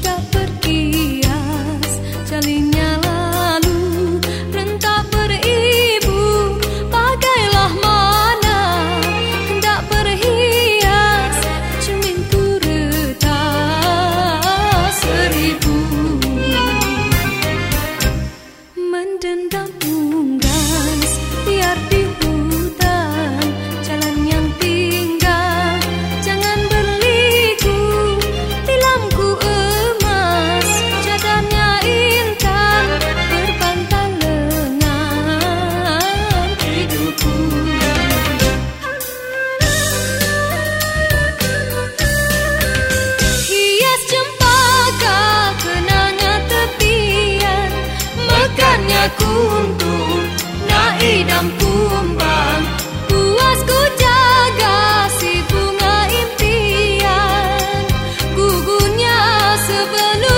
tidak of the